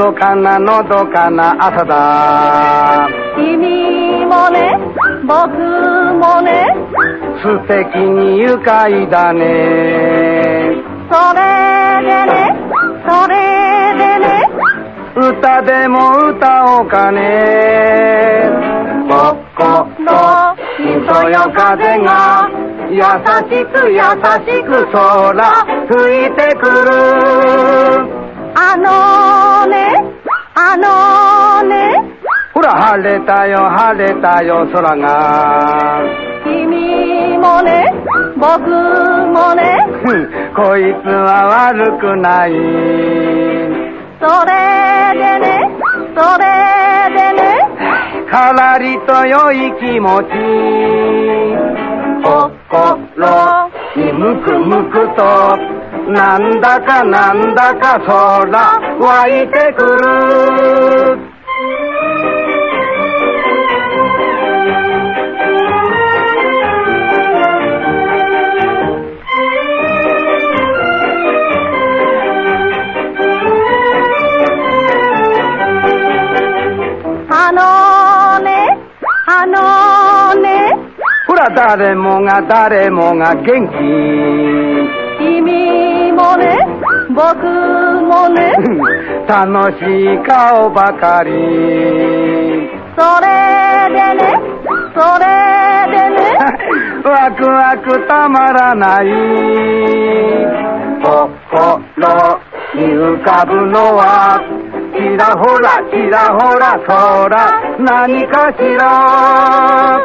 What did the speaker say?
どかなのどかな朝だ。君もね僕もね素敵に愉快だね。それでねそれでね歌でも歌おうかね。心にそよ風が優しく優しく空吹いてくるあのねあのねほら晴れたよ晴れたよ空が。君もね僕もね こいつは悪くない。それでねそれでねからりと良い気持ち。心にむくむくとなんだかなんだか空湧いてくる。誰もが誰もが元気。君もね僕もね。楽しい顔ばかり。それでねそれでね。ワクワクたまらない。心に浮かぶのはちらほらちらほら空何かしら